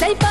来吧